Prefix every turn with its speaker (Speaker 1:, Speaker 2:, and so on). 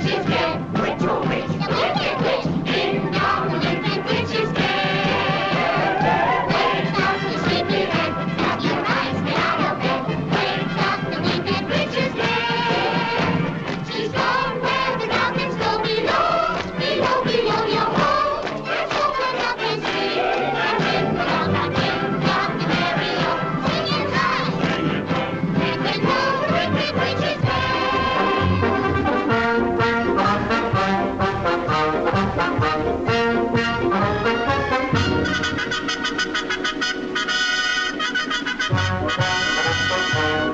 Speaker 1: Francisco.
Speaker 2: Thank you.